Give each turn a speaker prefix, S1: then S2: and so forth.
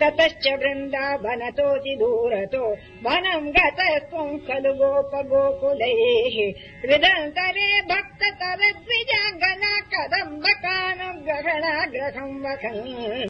S1: ततश्च वृन्दावनतोति दूरतो। वनम् गतः त्वम् खलु गोप गोकुलैः हृदन्तरे भक्त तव कदम्बकानुग्रहणाग्रहम् वखन्।